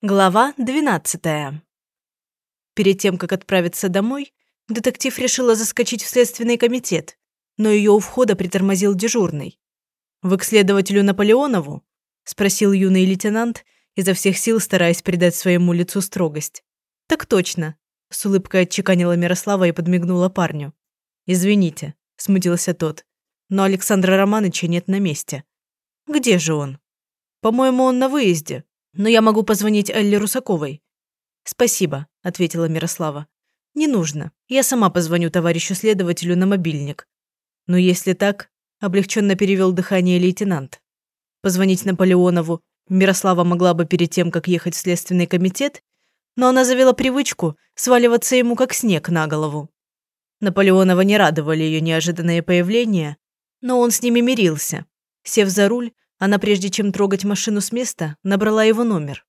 Глава 12. Перед тем, как отправиться домой, детектив решила заскочить в следственный комитет, но ее у входа притормозил дежурный. «Вы к следователю Наполеонову?» – спросил юный лейтенант, изо всех сил стараясь придать своему лицу строгость. «Так точно», – с улыбкой отчеканила Мирослава и подмигнула парню. «Извините», – смутился тот, – «но Александра Романыча нет на месте». «Где же он?» «По-моему, он на выезде», но я могу позвонить Элле Русаковой». «Спасибо», – ответила Мирослава. «Не нужно. Я сама позвоню товарищу следователю на мобильник». «Но если так», – облегченно перевел дыхание лейтенант. Позвонить Наполеонову Мирослава могла бы перед тем, как ехать в следственный комитет, но она завела привычку сваливаться ему как снег на голову. Наполеонова не радовали ее неожиданное появление, но он с ними мирился. Сев за руль, она, прежде чем трогать машину с места, набрала его номер.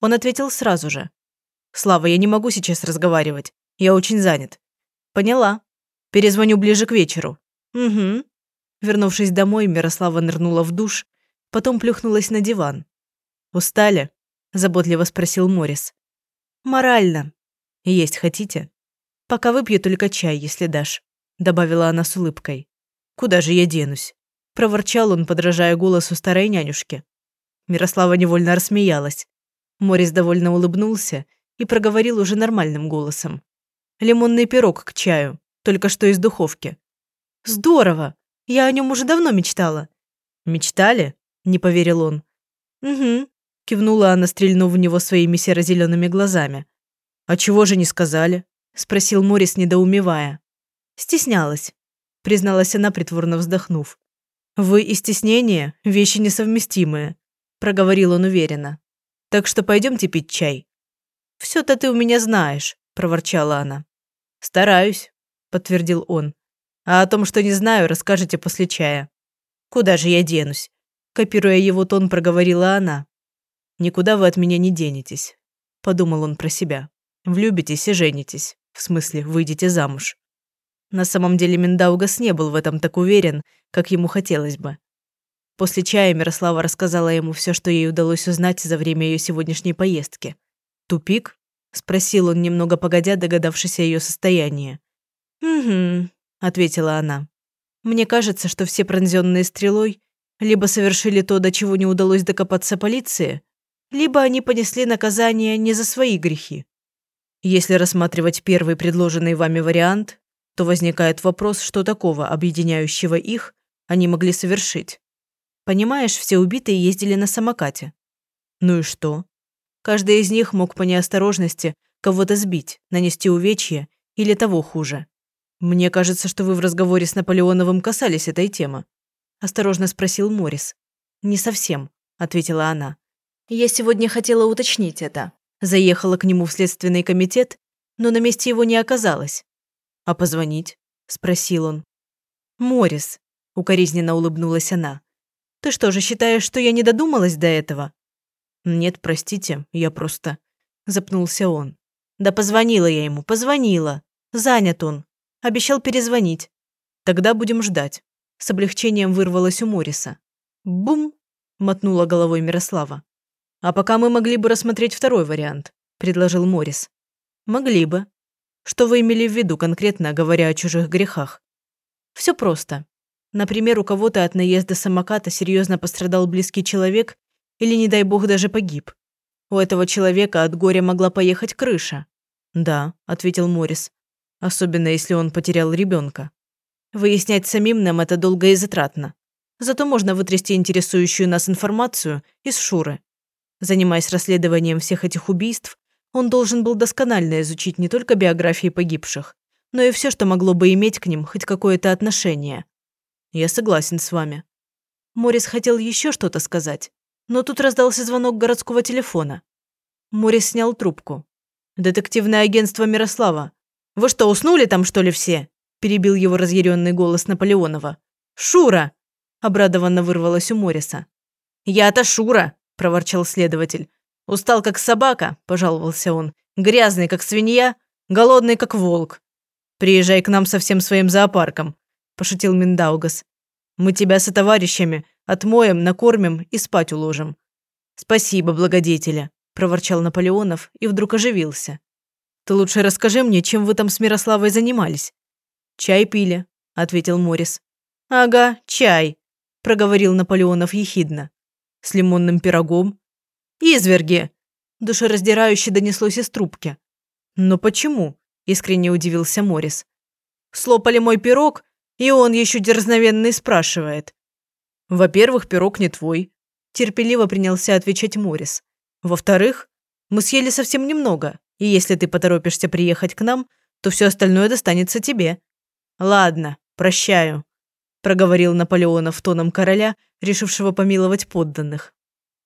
Он ответил сразу же. «Слава, я не могу сейчас разговаривать. Я очень занят». «Поняла. Перезвоню ближе к вечеру». «Угу». Вернувшись домой, Мирослава нырнула в душ, потом плюхнулась на диван. «Устали?» – заботливо спросил Морис. «Морально. Есть хотите?» «Пока выпью только чай, если дашь», – добавила она с улыбкой. «Куда же я денусь?» Проворчал он, подражая голосу старой нянюшки. Мирослава невольно рассмеялась. Морис довольно улыбнулся и проговорил уже нормальным голосом. «Лимонный пирог к чаю, только что из духовки». «Здорово! Я о нем уже давно мечтала». «Мечтали?» – не поверил он. «Угу», – кивнула она, стрельнув в него своими серо-зелеными глазами. «А чего же не сказали?» – спросил Морис, недоумевая. «Стеснялась», – призналась она, притворно вздохнув. «Вы и стеснение – вещи несовместимые», – проговорил он уверенно. «Так что пойдемте пить чай». «Все-то ты у меня знаешь», – проворчала она. «Стараюсь», – подтвердил он. «А о том, что не знаю, расскажете после чая». «Куда же я денусь?» – копируя его тон, проговорила она. «Никуда вы от меня не денетесь», – подумал он про себя. «Влюбитесь и женитесь. В смысле, выйдете замуж». На самом деле Миндаугас не был в этом так уверен, как ему хотелось бы. После чая Мирослава рассказала ему все, что ей удалось узнать за время ее сегодняшней поездки. «Тупик?» – спросил он, немного погодя, догадавшись о ее состоянии. «Угу», – ответила она. «Мне кажется, что все пронзенные стрелой либо совершили то, до чего не удалось докопаться полиции, либо они понесли наказание не за свои грехи. Если рассматривать первый предложенный вами вариант, то возникает вопрос, что такого, объединяющего их, они могли совершить. Понимаешь, все убитые ездили на самокате. Ну и что? Каждый из них мог по неосторожности кого-то сбить, нанести увечье или того хуже. Мне кажется, что вы в разговоре с Наполеоновым касались этой темы. Осторожно спросил Морис. Не совсем, ответила она. Я сегодня хотела уточнить это. Заехала к нему в следственный комитет, но на месте его не оказалось. «А позвонить?» – спросил он. «Морис», – укоризненно улыбнулась она. «Ты что же считаешь, что я не додумалась до этого?» «Нет, простите, я просто...» – запнулся он. «Да позвонила я ему, позвонила. Занят он. Обещал перезвонить. Тогда будем ждать». С облегчением вырвалось у Мориса. «Бум!» – мотнула головой Мирослава. «А пока мы могли бы рассмотреть второй вариант», – предложил Морис. «Могли бы», что вы имели в виду конкретно, говоря о чужих грехах? Все просто. Например, у кого-то от наезда самоката серьезно пострадал близкий человек или, не дай бог, даже погиб. У этого человека от горя могла поехать крыша. «Да», – ответил Морис. «Особенно, если он потерял ребенка. Выяснять самим нам это долго и затратно. Зато можно вытрясти интересующую нас информацию из Шуры. Занимаясь расследованием всех этих убийств, он должен был досконально изучить не только биографии погибших, но и все, что могло бы иметь к ним хоть какое-то отношение. Я согласен с вами. Морис хотел еще что-то сказать, но тут раздался звонок городского телефона. Морис снял трубку. «Детективное агентство Мирослава. Вы что, уснули там, что ли, все?» перебил его разъяренный голос Наполеонова. «Шура!» – обрадованно вырвалось у Мориса. «Я-то Шура!» – проворчал следователь. «Устал, как собака», – пожаловался он. «Грязный, как свинья, голодный, как волк». «Приезжай к нам со всем своим зоопарком», – пошутил Миндаугас. «Мы тебя со товарищами отмоем, накормим и спать уложим». «Спасибо, благодетеля», – проворчал Наполеонов и вдруг оживился. «Ты лучше расскажи мне, чем вы там с Мирославой занимались?» «Чай пили», – ответил Морис. «Ага, чай», – проговорил Наполеонов ехидно. «С лимонным пирогом?» «Изверги!» – душераздирающе донеслось из трубки. «Но почему?» – искренне удивился Морис. «Слопали мой пирог, и он еще дерзновенный спрашивает». «Во-первых, пирог не твой», – терпеливо принялся отвечать Морис. «Во-вторых, мы съели совсем немного, и если ты поторопишься приехать к нам, то все остальное достанется тебе». «Ладно, прощаю», – проговорил Наполеонов тоном короля, решившего помиловать подданных.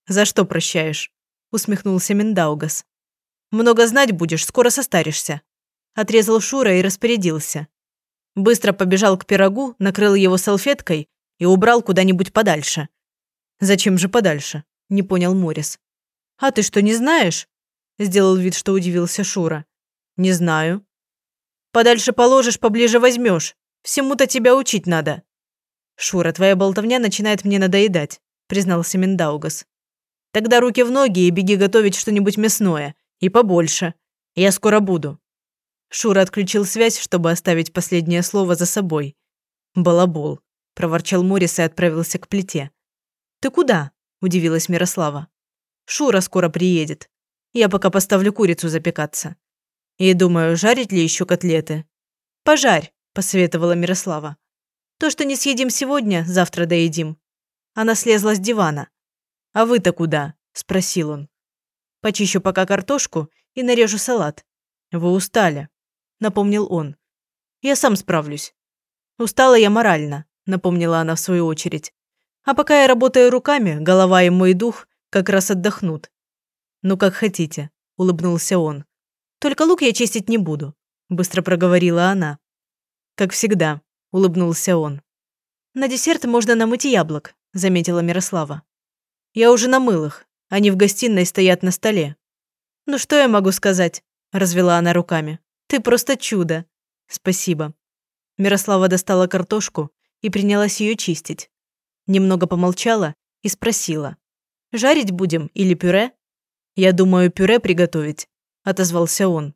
«За что прощаешь?» – усмехнулся Миндаугас. «Много знать будешь, скоро состаришься», – отрезал Шура и распорядился. Быстро побежал к пирогу, накрыл его салфеткой и убрал куда-нибудь подальше. «Зачем же подальше?» – не понял Морис. «А ты что, не знаешь?» – сделал вид, что удивился Шура. «Не знаю». «Подальше положишь, поближе возьмешь. Всему-то тебя учить надо». «Шура, твоя болтовня начинает мне надоедать», – признался Миндаугас. «Тогда руки в ноги и беги готовить что-нибудь мясное. И побольше. Я скоро буду». Шура отключил связь, чтобы оставить последнее слово за собой. «Балабол», – проворчал Морис и отправился к плите. «Ты куда?» – удивилась Мирослава. «Шура скоро приедет. Я пока поставлю курицу запекаться. И думаю, жарить ли еще котлеты?» «Пожарь», – посоветовала Мирослава. «То, что не съедим сегодня, завтра доедим». Она слезла с дивана. «А вы-то куда?» – спросил он. «Почищу пока картошку и нарежу салат. Вы устали», – напомнил он. «Я сам справлюсь». «Устала я морально», – напомнила она в свою очередь. А пока я работаю руками, голова и мой дух как раз отдохнут. Ну, как хотите, улыбнулся он. Только лук я чистить не буду, быстро проговорила она. Как всегда, улыбнулся он. На десерт можно намыть яблок, заметила Мирослава. Я уже намыл их, они в гостиной стоят на столе. Ну что я могу сказать? развела она руками. Ты просто чудо. Спасибо. Мирослава достала картошку и принялась ее чистить. Немного помолчала и спросила. «Жарить будем или пюре?» «Я думаю, пюре приготовить», – отозвался он.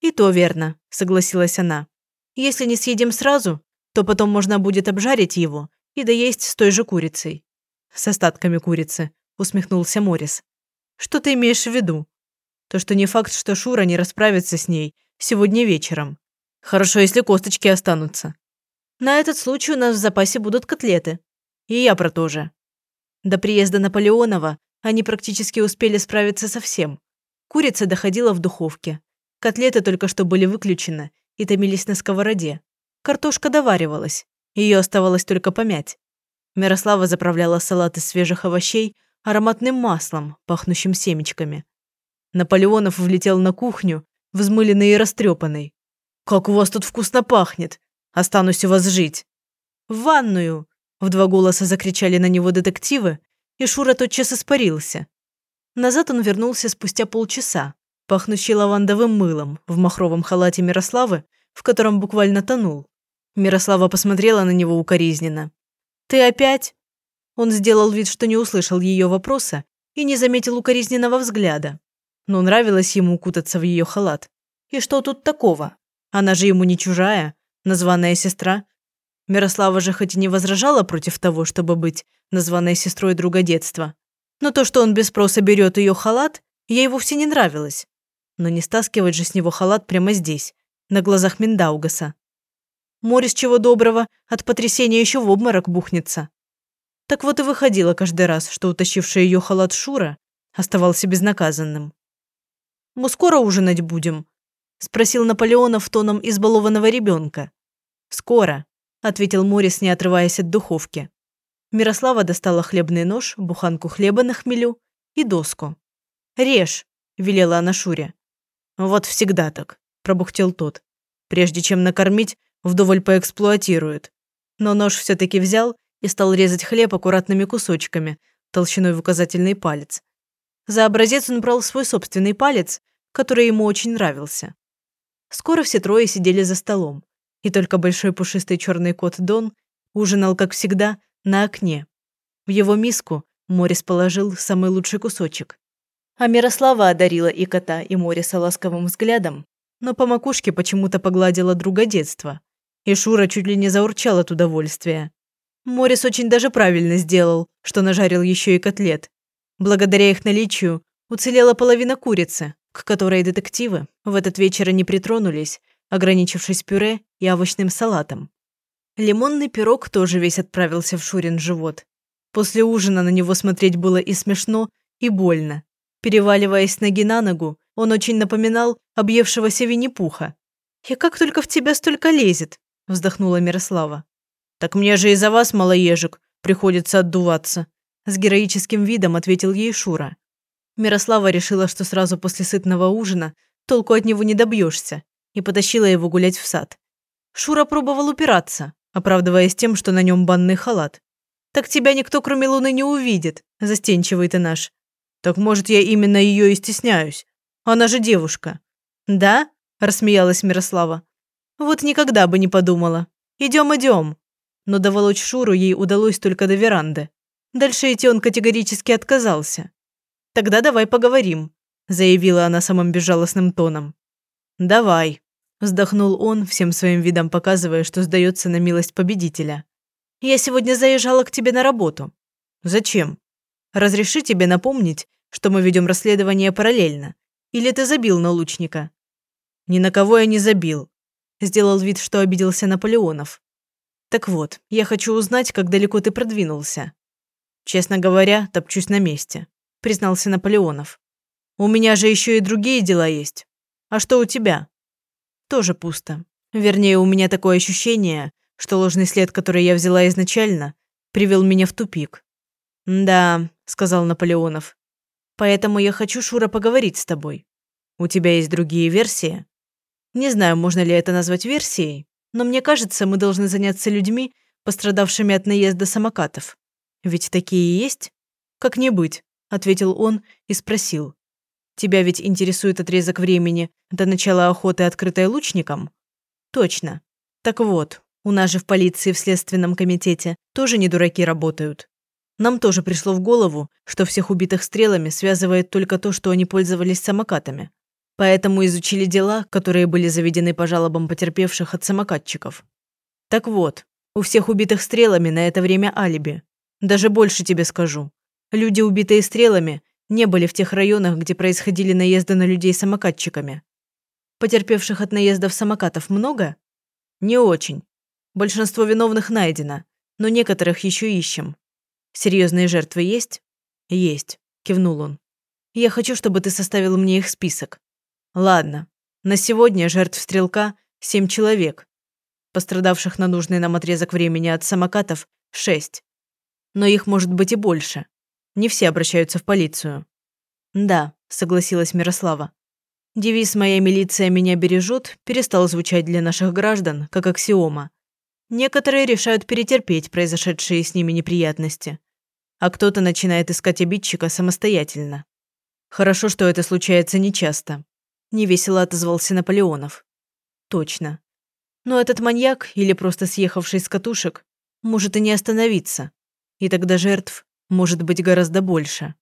«И то верно», – согласилась она. «Если не съедим сразу, то потом можно будет обжарить его и доесть с той же курицей». «С остатками курицы», – усмехнулся Морис. «Что ты имеешь в виду?» «То, что не факт, что Шура не расправится с ней сегодня вечером. Хорошо, если косточки останутся. На этот случай у нас в запасе будут котлеты», и я про то же. До приезда Наполеонова они практически успели справиться со всем. Курица доходила в духовке. Котлеты только что были выключены и томились на сковороде. Картошка доваривалась. Ее оставалось только помять. Мирослава заправляла салат из свежих овощей ароматным маслом, пахнущим семечками. Наполеонов влетел на кухню, взмыленный и растрепанный. «Как у вас тут вкусно пахнет! Останусь у вас жить!» «В ванную!» В два голоса закричали на него детективы, и Шура тотчас испарился. Назад он вернулся спустя полчаса, пахнущий лавандовым мылом, в махровом халате Мирославы, в котором буквально тонул. Мирослава посмотрела на него укоризненно. «Ты опять?» Он сделал вид, что не услышал ее вопроса и не заметил укоризненного взгляда. Но нравилось ему укутаться в ее халат. И что тут такого? Она же ему не чужая, названная сестра, Мирослава же хоть и не возражала против того, чтобы быть названной сестрой друга детства, но то, что он без спроса берет ее халат, ей вовсе не нравилось. Но не стаскивать же с него халат прямо здесь, на глазах Миндаугаса. Морис чего доброго, от потрясения еще в обморок бухнется. Так вот и выходило каждый раз, что утащивший ее халат Шура оставался безнаказанным. «Мы скоро ужинать будем?» – спросил Наполеонов тоном избалованного ребенка. «Скоро», – ответил Морис, не отрываясь от духовки. Мирослава достала хлебный нож, буханку хлеба на хмелю и доску. «Режь», – велела она Шуре. «Вот всегда так», – пробухтел тот. «Прежде чем накормить, вдоволь поэксплуатирует». Но нож все-таки взял и стал резать хлеб аккуратными кусочками, толщиной в указательный палец. За образец он брал свой собственный палец, который ему очень нравился. Скоро все трое сидели за столом и только большой пушистый черный кот Дон ужинал, как всегда, на окне. В его миску Морис положил самый лучший кусочек. А Мирослава одарила и кота, и Мориса ласковым взглядом, но по макушке почему-то погладила друга детства. И Шура чуть ли не заурчал от удовольствия. Морис очень даже правильно сделал, что нажарил еще и котлет. Благодаря их наличию уцелела половина курицы, к которой детективы в этот вечер не притронулись, ограничившись пюре и овощным салатом. Лимонный пирог тоже весь отправился в Шурин живот. После ужина на него смотреть было и смешно, и больно. Переваливаясь ноги на ногу, он очень напоминал объевшегося Винни-Пуха. «И как только в тебя столько лезет?» – вздохнула Мирослава. «Так мне же из-за вас, малоежек, приходится отдуваться», – с героическим видом ответил ей Шура. Мирослава решила, что сразу после сытного ужина толку от него не добьешься, и потащила его гулять в сад. Шура пробовал упираться, оправдываясь тем, что на нем банный халат. «Так тебя никто, кроме Луны, не увидит, застенчивый ты наш». «Так, может, я именно ее и стесняюсь? Она же девушка». «Да?» – рассмеялась Мирослава. «Вот никогда бы не подумала. Идем, идем но доволочь Шуру ей удалось только до веранды. Дальше идти он категорически отказался. «Тогда давай поговорим», – заявила она самым безжалостным тоном. «Давай», – вздохнул он, всем своим видом показывая, что сдается на милость победителя. «Я сегодня заезжала к тебе на работу». «Зачем? Разреши тебе напомнить, что мы ведем расследование параллельно. Или ты забил на лучника?» «Ни на кого я не забил», – сделал вид, что обиделся Наполеонов. Так вот, я хочу узнать, как далеко ты продвинулся. Честно говоря, топчусь на месте, признался Наполеонов. У меня же еще и другие дела есть. А что у тебя? Тоже пусто. Вернее, у меня такое ощущение, что ложный след, который я взяла изначально, привел меня в тупик. «Да», – сказал Наполеонов. «Поэтому я хочу, Шура, поговорить с тобой. У тебя есть другие версии?» Не знаю, можно ли это назвать версией, но мне кажется, мы должны заняться людьми, пострадавшими от наезда самокатов. Ведь такие есть? Как не быть, ответил он и спросил. Тебя ведь интересует отрезок времени до начала охоты, открытой лучником? Точно. Так вот, у нас же в полиции в Следственном комитете тоже не дураки работают. Нам тоже пришло в голову, что всех убитых стрелами связывает только то, что они пользовались самокатами. Поэтому изучили дела, которые были заведены по жалобам потерпевших от самокатчиков. Так вот, у всех убитых стрелами на это время алиби. Даже больше тебе скажу. Люди, убитые стрелами, не были в тех районах, где происходили наезды на людей самокатчиками. Потерпевших от наездов самокатов много? Не очень. Большинство виновных найдено, но некоторых еще ищем. Серьезные жертвы есть? Есть, кивнул он. Я хочу, чтобы ты составил мне их список. Ладно, на сегодня жертв стрелка – семь человек. Пострадавших на нужный нам отрезок времени от самокатов – шесть. Но их может быть и больше. Не все обращаются в полицию. Да, согласилась Мирослава. Девиз «Моя милиция меня бережет» перестал звучать для наших граждан как аксиома. Некоторые решают перетерпеть произошедшие с ними неприятности, а кто-то начинает искать обидчика самостоятельно. Хорошо, что это случается нечасто. Невесело отозвался Наполеонов. Точно. Но этот маньяк, или просто съехавший с катушек, может и не остановиться. И тогда жертв может быть гораздо больше.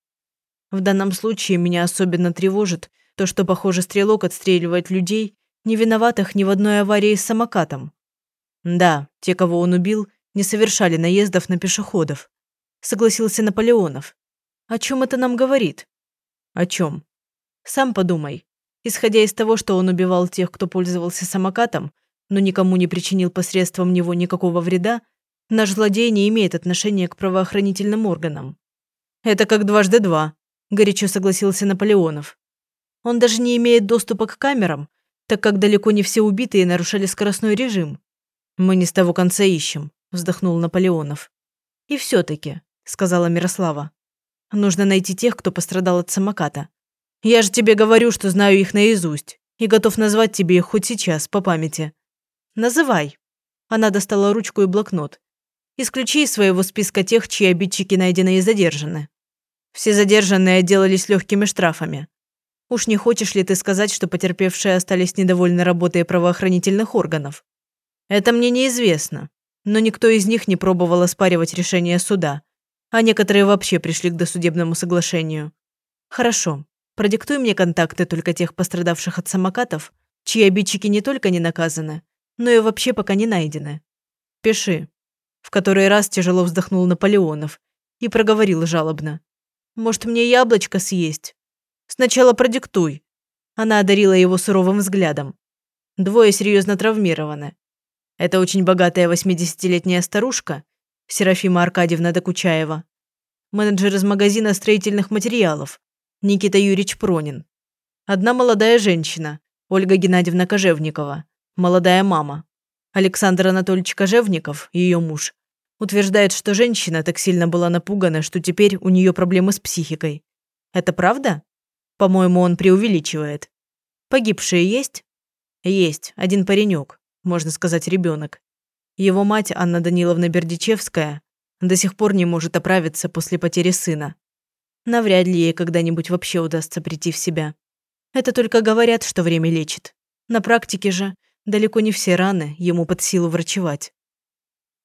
В данном случае меня особенно тревожит то, что, похоже, стрелок отстреливает людей, не виноватых ни в одной аварии с самокатом. Да, те, кого он убил, не совершали наездов на пешеходов. Согласился Наполеонов. О чем это нам говорит? О чем? Сам подумай. Исходя из того, что он убивал тех, кто пользовался самокатом, но никому не причинил посредством него никакого вреда, наш злодей не имеет отношения к правоохранительным органам. «Это как дважды два», – горячо согласился Наполеонов. «Он даже не имеет доступа к камерам, так как далеко не все убитые нарушали скоростной режим. Мы не с того конца ищем», – вздохнул Наполеонов. «И все-таки», – сказала Мирослава, – «нужно найти тех, кто пострадал от самоката. Я же тебе говорю, что знаю их наизусть и готов назвать тебе их хоть сейчас, по памяти. Называй. Она достала ручку и блокнот. Исключи из своего списка тех, чьи обидчики найдены и задержаны. Все задержанные отделались легкими штрафами. Уж не хочешь ли ты сказать, что потерпевшие остались недовольны работой правоохранительных органов? Это мне неизвестно, но никто из них не пробовал оспаривать решение суда, а некоторые вообще пришли к досудебному соглашению. Хорошо, Продиктуй мне контакты только тех пострадавших от самокатов, чьи обидчики не только не наказаны, но и вообще пока не найдены. Пиши. В который раз тяжело вздохнул Наполеонов и проговорил жалобно. Может, мне яблочко съесть? Сначала продиктуй. Она одарила его суровым взглядом. Двое серьезно травмированы. Это очень богатая 80-летняя старушка, Серафима Аркадьевна Докучаева, менеджер из магазина строительных материалов, Никита Юрьевич Пронин. Одна молодая женщина, Ольга Геннадьевна Кожевникова, молодая мама. Александр Анатольевич Кожевников, ее муж, утверждает, что женщина так сильно была напугана, что теперь у нее проблемы с психикой. Это правда? По-моему, он преувеличивает. Погибшие есть? Есть, один паренек, можно сказать, ребенок. Его мать, Анна Даниловна Бердичевская, до сих пор не может оправиться после потери сына. Навряд ли ей когда-нибудь вообще удастся прийти в себя. Это только говорят, что время лечит. На практике же далеко не все раны ему под силу врачевать.